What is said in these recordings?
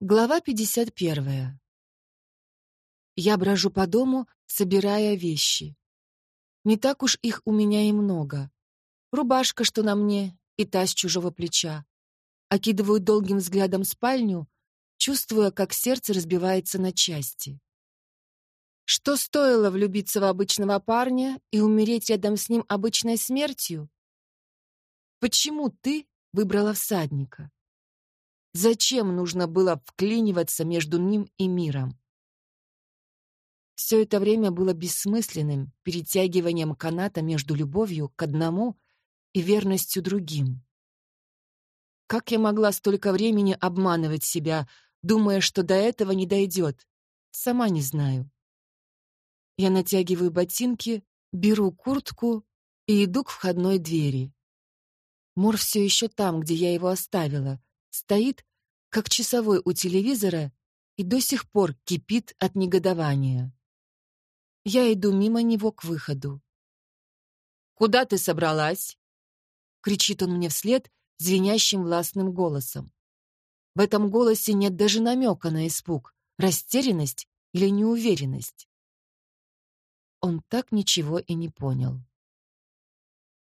Глава 51. Я брожу по дому, собирая вещи. Не так уж их у меня и много. Рубашка, что на мне, и та с чужого плеча. Окидываю долгим взглядом спальню, чувствуя, как сердце разбивается на части. Что стоило влюбиться в обычного парня и умереть рядом с ним обычной смертью? Почему ты выбрала всадника? Зачем нужно было вклиниваться между ним и миром? Все это время было бессмысленным перетягиванием каната между любовью к одному и верностью другим. Как я могла столько времени обманывать себя, думая, что до этого не дойдет? Сама не знаю. Я натягиваю ботинки, беру куртку и иду к входной двери. Мор все еще там, где я его оставила, стоит, как часовой у телевизора, и до сих пор кипит от негодования. Я иду мимо него к выходу. «Куда ты собралась?» — кричит он мне вслед звенящим властным голосом. В этом голосе нет даже намека на испуг, растерянность или неуверенность. Он так ничего и не понял.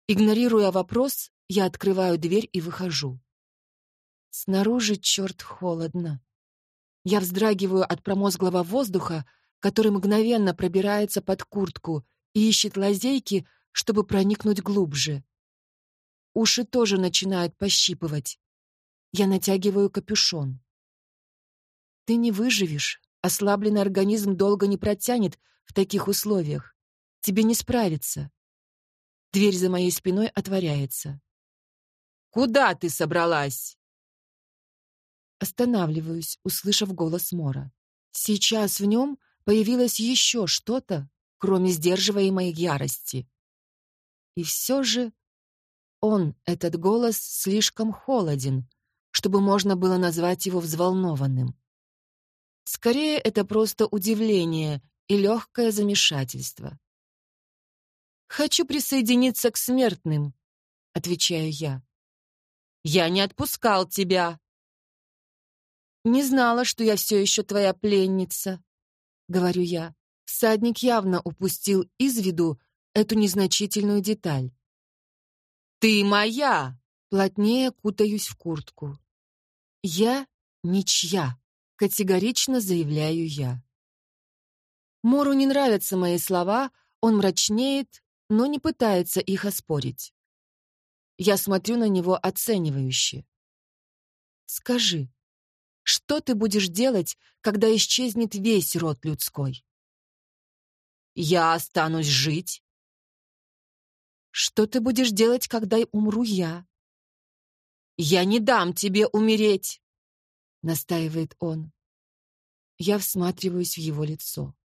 Игнорируя вопрос, я открываю дверь и выхожу. Снаружи, черт, холодно. Я вздрагиваю от промозглого воздуха, который мгновенно пробирается под куртку и ищет лазейки, чтобы проникнуть глубже. Уши тоже начинают пощипывать. Я натягиваю капюшон. Ты не выживешь. Ослабленный организм долго не протянет в таких условиях. Тебе не справиться. Дверь за моей спиной отворяется. «Куда ты собралась?» Останавливаюсь, услышав голос Мора. Сейчас в нем появилось еще что-то, кроме сдерживаемой ярости. И все же он, этот голос, слишком холоден, чтобы можно было назвать его взволнованным. Скорее, это просто удивление и легкое замешательство. «Хочу присоединиться к смертным», — отвечаю я. «Я не отпускал тебя», «Не знала, что я все еще твоя пленница», — говорю я. Всадник явно упустил из виду эту незначительную деталь. «Ты моя!» — плотнее кутаюсь в куртку. «Я ничья», — категорично заявляю я. Мору не нравятся мои слова, он мрачнеет, но не пытается их оспорить. Я смотрю на него оценивающе. «Скажи, что ты будешь делать, когда исчезнет весь род людской? Я останусь жить. Что ты будешь делать, когда умру я? Я не дам тебе умереть, настаивает он. Я всматриваюсь в его лицо.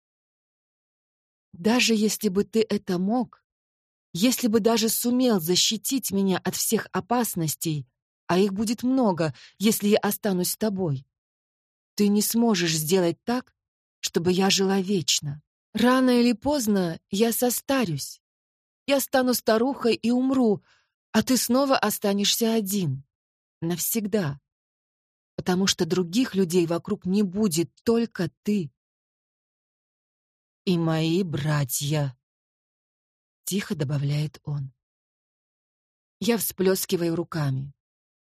Даже если бы ты это мог, если бы даже сумел защитить меня от всех опасностей, а их будет много, если я останусь с тобой, ты не сможешь сделать так, чтобы я жила вечно. Рано или поздно я состарюсь. Я стану старухой и умру, а ты снова останешься один. Навсегда. Потому что других людей вокруг не будет, только ты. И мои братья. Тихо добавляет он. Я всплескиваю руками.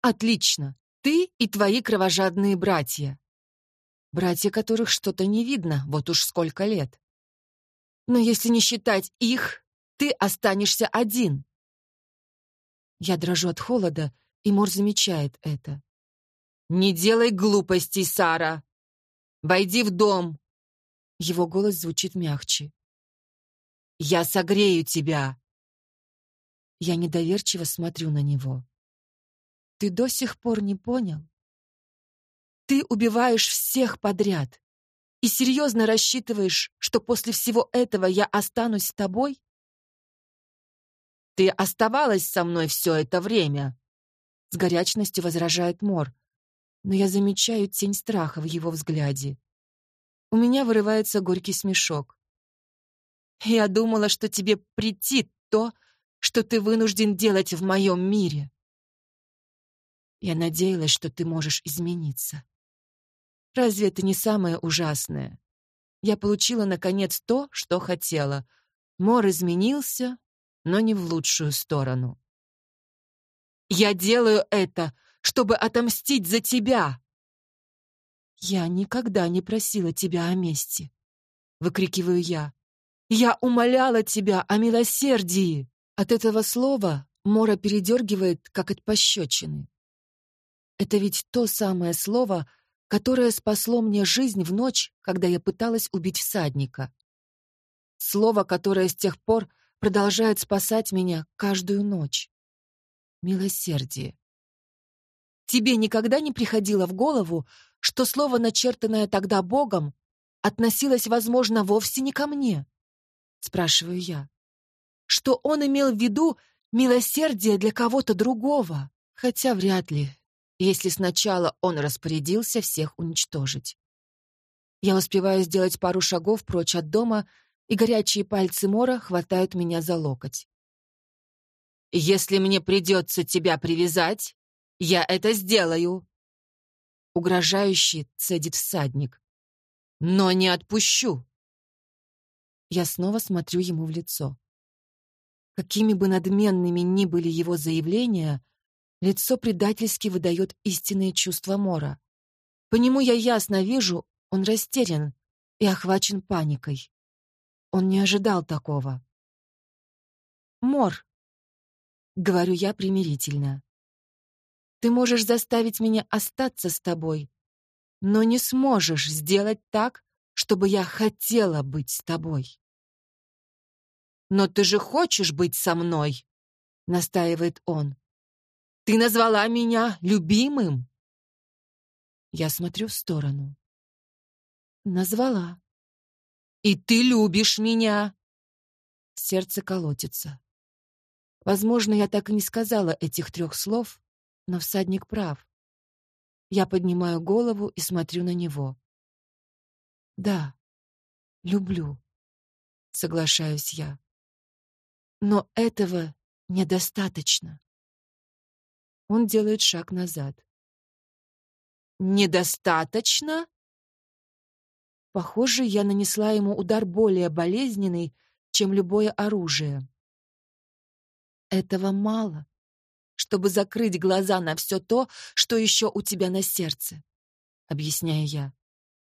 Отлично. Ты и твои кровожадные братья братья которых что-то не видно, вот уж сколько лет. Но если не считать их, ты останешься один. Я дрожу от холода, и Мор замечает это. «Не делай глупостей, Сара! Войди в дом!» Его голос звучит мягче. «Я согрею тебя!» Я недоверчиво смотрю на него. «Ты до сих пор не понял? Ты убиваешь всех подряд. И серьезно рассчитываешь, что после всего этого я останусь с тобой? Ты оставалась со мной все это время. С горячностью возражает Мор. Но я замечаю тень страха в его взгляде. У меня вырывается горький смешок. Я думала, что тебе прийти то, что ты вынужден делать в моем мире. Я надеялась, что ты можешь измениться. Разве это не самое ужасное? Я получила, наконец, то, что хотела. Мор изменился, но не в лучшую сторону. «Я делаю это, чтобы отомстить за тебя!» «Я никогда не просила тебя о мести», — выкрикиваю я. «Я умоляла тебя о милосердии!» От этого слова Мора передергивает, как от пощечины. Это ведь то самое слово, которое спасло мне жизнь в ночь, когда я пыталась убить всадника. Слово, которое с тех пор продолжает спасать меня каждую ночь. Милосердие. Тебе никогда не приходило в голову, что слово, начертанное тогда Богом, относилось, возможно, вовсе не ко мне? Спрашиваю я. Что он имел в виду милосердие для кого-то другого, хотя вряд ли, если сначала он распорядился всех уничтожить. Я успеваю сделать пару шагов прочь от дома, и горячие пальцы Мора хватают меня за локоть. «Если мне придется тебя привязать, я это сделаю!» Угрожающий цедит всадник. «Но не отпущу!» Я снова смотрю ему в лицо. Какими бы надменными ни были его заявления, лицо предательски выдает истинные чувства Мора. По нему я ясно вижу, он растерян и охвачен паникой. Он не ожидал такого. «Мор», — говорю я примирительно, — «ты можешь заставить меня остаться с тобой, но не сможешь сделать так, чтобы я хотела быть с тобой». «Но ты же хочешь быть со мной?» — настаивает он. «Ты назвала меня любимым?» Я смотрю в сторону. «Назвала». «И ты любишь меня?» Сердце колотится. Возможно, я так и не сказала этих трех слов, но всадник прав. Я поднимаю голову и смотрю на него. «Да, люблю», — соглашаюсь я. Но этого недостаточно. Он делает шаг назад. «Недостаточно?» Похоже, я нанесла ему удар более болезненный, чем любое оружие. Этого мало, чтобы закрыть глаза на все то, что еще у тебя на сердце, объясняю я.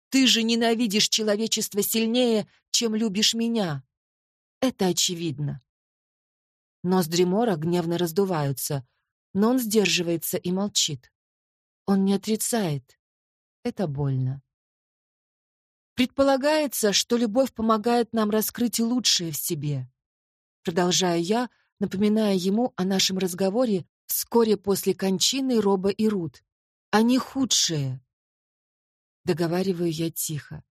Ты же ненавидишь человечество сильнее, чем любишь меня. Это очевидно. Ноздри Мора гневно раздуваются, но он сдерживается и молчит. Он не отрицает. Это больно. Предполагается, что любовь помогает нам раскрыть лучшее в себе. Продолжаю я, напоминая ему о нашем разговоре вскоре после кончины Роба и Рут. Они худшие. Договариваю я тихо.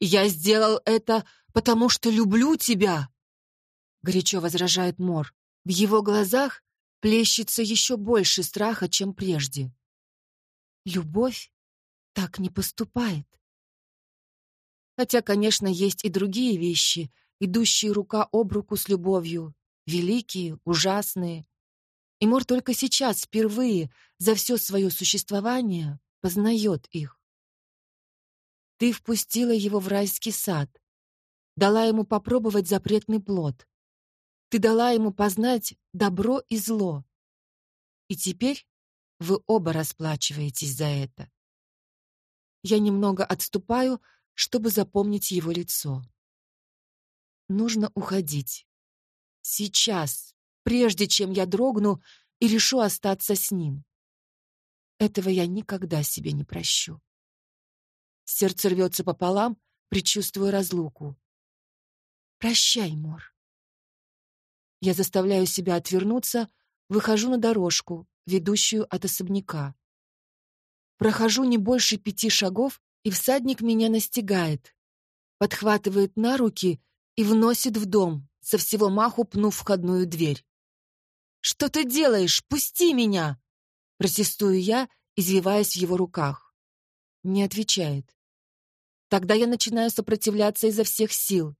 «Я сделал это, потому что люблю тебя!» — горячо возражает Мор. В его глазах плещется еще больше страха, чем прежде. Любовь так не поступает. Хотя, конечно, есть и другие вещи, идущие рука об руку с любовью, великие, ужасные. И Мор только сейчас, впервые, за все свое существование, познает их. Ты впустила его в райский сад, дала ему попробовать запретный плод. Ты дала ему познать добро и зло. И теперь вы оба расплачиваетесь за это. Я немного отступаю, чтобы запомнить его лицо. Нужно уходить. Сейчас, прежде чем я дрогну и решу остаться с ним. Этого я никогда себе не прощу. Сердце рвется пополам, предчувствуя разлуку. Прощай, Мор. Я заставляю себя отвернуться, выхожу на дорожку, ведущую от особняка. Прохожу не больше пяти шагов, и всадник меня настигает, подхватывает на руки и вносит в дом, со всего маху пнув входную дверь. «Что ты делаешь? Пусти меня!» Протестую я, извиваясь в его руках. Не отвечает. Тогда я начинаю сопротивляться изо всех сил.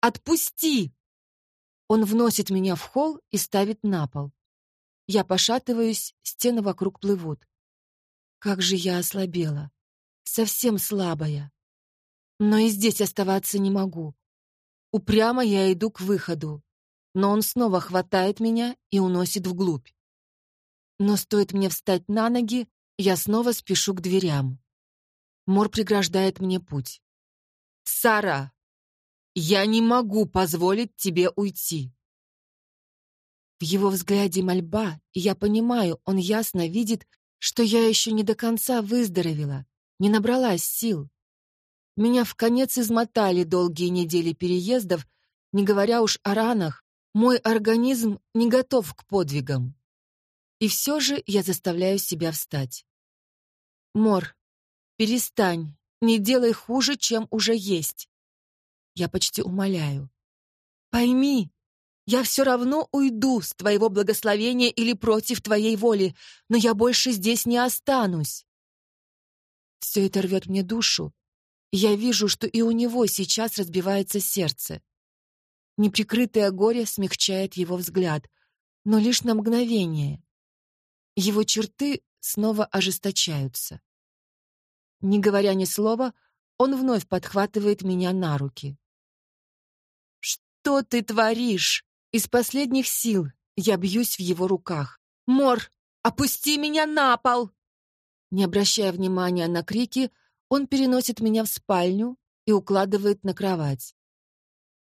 «Отпусти!» Он вносит меня в холл и ставит на пол. Я пошатываюсь, стены вокруг плывут. Как же я ослабела. совсем слабая. Но и здесь оставаться не могу. Упрямо я иду к выходу, но он снова хватает меня и уносит вглубь. Но стоит мне встать на ноги, я снова спешу к дверям. Мор преграждает мне путь. «Сара, я не могу позволить тебе уйти!» В его взгляде мольба, и я понимаю, он ясно видит, что я еще не до конца выздоровела, не набралась сил. Меня в конец измотали долгие недели переездов, не говоря уж о ранах, мой организм не готов к подвигам. И все же я заставляю себя встать. Мор, перестань, не делай хуже, чем уже есть. Я почти умоляю. Пойми, я все равно уйду с твоего благословения или против твоей воли, но я больше здесь не останусь. Все это рвет мне душу. Я вижу, что и у него сейчас разбивается сердце. Неприкрытое горе смягчает его взгляд, но лишь на мгновение. Его черты снова ожесточаются. Не говоря ни слова, он вновь подхватывает меня на руки. «Что ты творишь?» Из последних сил я бьюсь в его руках. «Мор, опусти меня на пол!» Не обращая внимания на крики, он переносит меня в спальню и укладывает на кровать.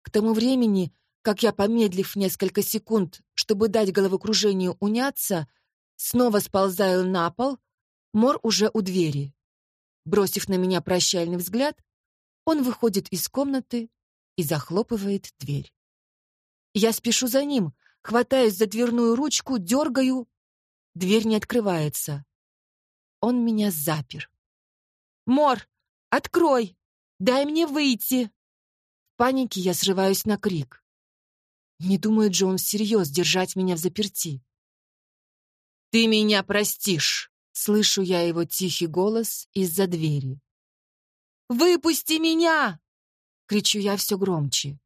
К тому времени, как я, помедлив несколько секунд, чтобы дать головокружению уняться, снова сползаю на пол, Мор уже у двери. Бросив на меня прощальный взгляд, он выходит из комнаты и захлопывает дверь. Я спешу за ним, хватаюсь за дверную ручку, дергаю. Дверь не открывается. Он меня запер. «Мор, открой! Дай мне выйти!» В панике я срываюсь на крик. Не думает же он всерьез держать меня в заперти. «Ты меня простишь!» — слышу я его тихий голос из-за двери. «Выпусти меня!» — кричу я все громче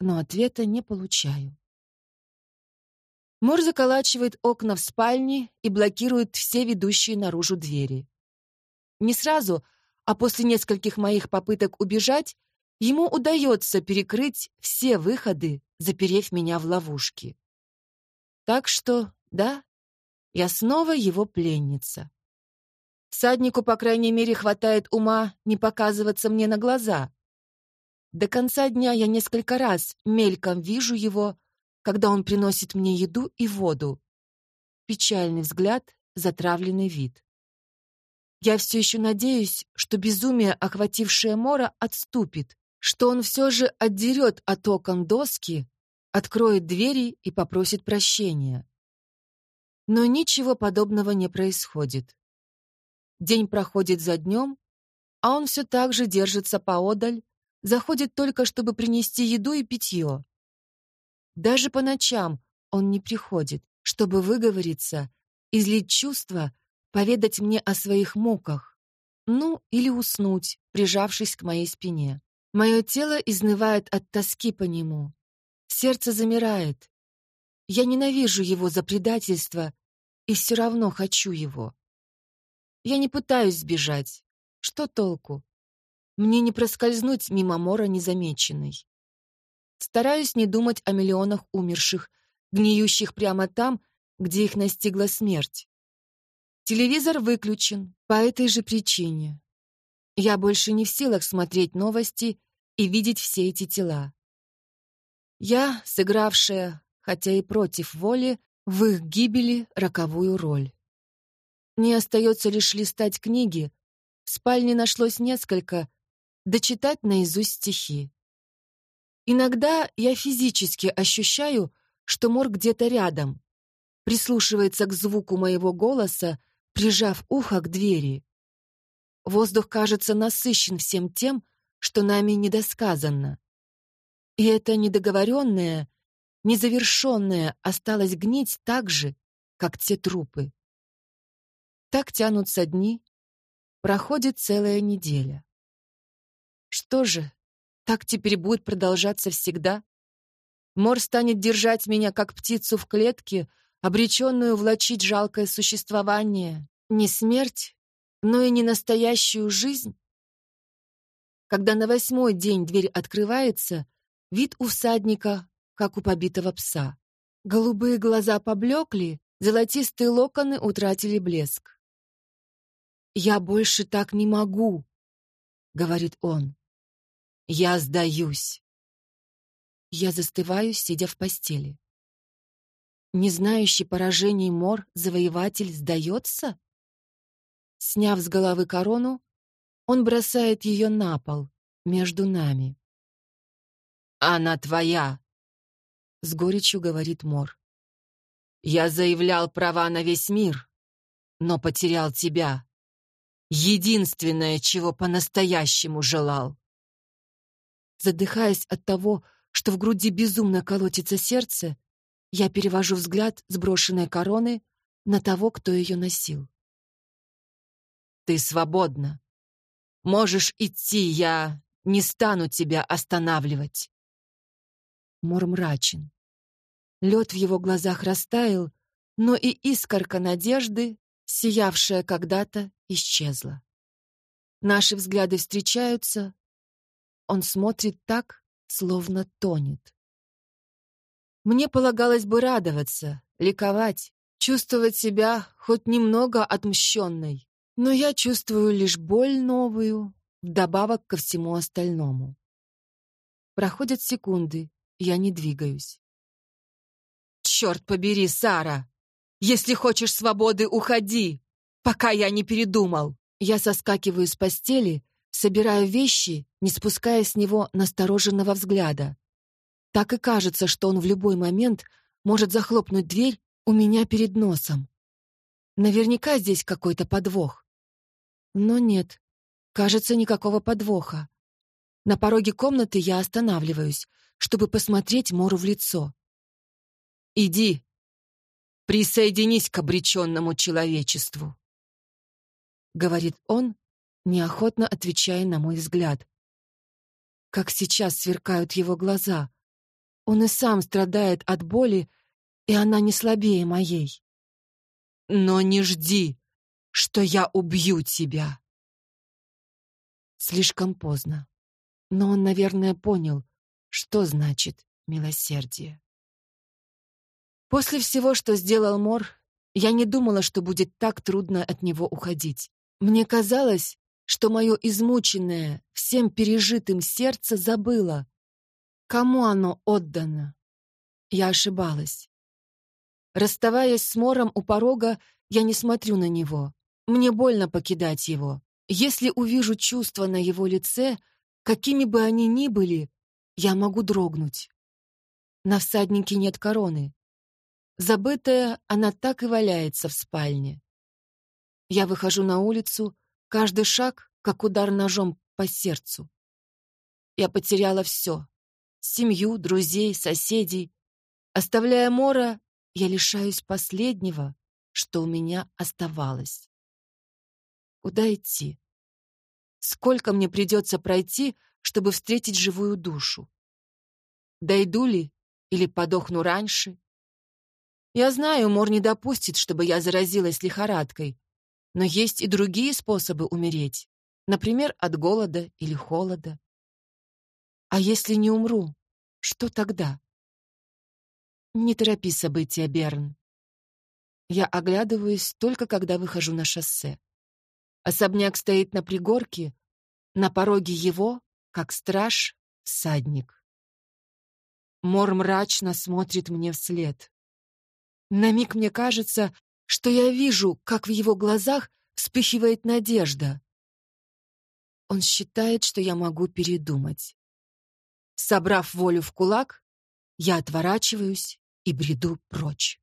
но ответа не получаю. Мор заколачивает окна в спальне и блокирует все ведущие наружу двери. Не сразу, а после нескольких моих попыток убежать, ему удается перекрыть все выходы, заперев меня в ловушке. Так что, да, я снова его пленница. Всаднику, по крайней мере, хватает ума не показываться мне на глаза. До конца дня я несколько раз мельком вижу его, когда он приносит мне еду и воду. Печальный взгляд, затравленный вид. Я все еще надеюсь, что безумие, охватившее Мора, отступит, что он все же отдерет от окон доски, откроет двери и попросит прощения. Но ничего подобного не происходит. День проходит за днем, а он все так же держится поодаль, заходит только, чтобы принести еду и питье. Даже по ночам он не приходит, чтобы выговориться, излить чувства, поведать мне о своих муках. Ну, или уснуть, прижавшись к моей спине. Мое тело изнывает от тоски по нему. Сердце замирает. Я ненавижу его за предательство и все равно хочу его. Я не пытаюсь сбежать. Что толку? Мне не проскользнуть мимо Мора незамеченной. Стараюсь не думать о миллионах умерших, гниющих прямо там, где их настигла смерть. Телевизор выключен по этой же причине. Я больше не в силах смотреть новости и видеть все эти тела. Я, сыгравшая, хотя и против воли, в их гибели роковую роль. Не остается лишь листать книги. В спальне нашлось несколько, дочитать наизусть стихи. Иногда я физически ощущаю, что Мор где-то рядом, прислушивается к звуку моего голоса, прижав ухо к двери. Воздух кажется насыщен всем тем, что нами недосказанно. И это недоговоренное, незавершенное осталось гнить так же, как те трупы. Так тянутся дни, проходит целая неделя. Что же, так теперь будет продолжаться всегда? Мор станет держать меня, как птицу в клетке, обреченную влачить жалкое существование. Не смерть, но и не настоящую жизнь. Когда на восьмой день дверь открывается, вид у всадника, как у побитого пса. Голубые глаза поблекли, золотистые локоны утратили блеск. «Я больше так не могу», — говорит он. «Я сдаюсь». Я застываю, сидя в постели. Не знающий поражений мор, завоеватель сдается? Сняв с головы корону, он бросает ее на пол, между нами. «Она твоя!» — с горечью говорит Мор. «Я заявлял права на весь мир, но потерял тебя. Единственное, чего по-настоящему желал». Задыхаясь от того, что в груди безумно колотится сердце, я перевожу взгляд с брошенной короны на того, кто ее носил. «Ты свободна. Можешь идти, я не стану тебя останавливать». Мор мрачен. Лед в его глазах растаял, но и искорка надежды, сиявшая когда-то, исчезла. Наши взгляды встречаются. Он смотрит так, словно тонет. Мне полагалось бы радоваться, ликовать, чувствовать себя хоть немного отмщенной, но я чувствую лишь боль новую, вдобавок ко всему остальному. Проходят секунды, я не двигаюсь. «Черт побери, Сара! Если хочешь свободы, уходи, пока я не передумал!» Я соскакиваю с постели, собираю вещи, не спуская с него настороженного взгляда. Так и кажется, что он в любой момент может захлопнуть дверь у меня перед носом. Наверняка здесь какой-то подвох. Но нет, кажется, никакого подвоха. На пороге комнаты я останавливаюсь, чтобы посмотреть Мору в лицо. «Иди, присоединись к обреченному человечеству», — говорит он, неохотно отвечая на мой взгляд. Как сейчас сверкают его глаза, он и сам страдает от боли, и она не слабее моей. Но не жди, что я убью тебя. Слишком поздно. Но он, наверное, понял, что значит милосердие. После всего, что сделал Мор, я не думала, что будет так трудно от него уходить. Мне казалось, что мое измученное, всем пережитым сердце забыло, Кому оно отдано? Я ошибалась. Расставаясь с Мором у порога, я не смотрю на него. Мне больно покидать его. Если увижу чувства на его лице, какими бы они ни были, я могу дрогнуть. На всаднике нет короны. Забытая, она так и валяется в спальне. Я выхожу на улицу, каждый шаг, как удар ножом по сердцу. Я потеряла все семью, друзей, соседей. Оставляя Мора, я лишаюсь последнего, что у меня оставалось. Куда идти? Сколько мне придется пройти, чтобы встретить живую душу? Дойду ли или подохну раньше? Я знаю, Мор не допустит, чтобы я заразилась лихорадкой, но есть и другие способы умереть, например, от голода или холода. А если не умру, что тогда? Не торопи события, Берн. Я оглядываюсь только когда выхожу на шоссе. Особняк стоит на пригорке, на пороге его, как страж, всадник. Мор мрачно смотрит мне вслед. На миг мне кажется, что я вижу, как в его глазах вспыхивает надежда. Он считает, что я могу передумать. Собрав волю в кулак, я отворачиваюсь и бреду прочь.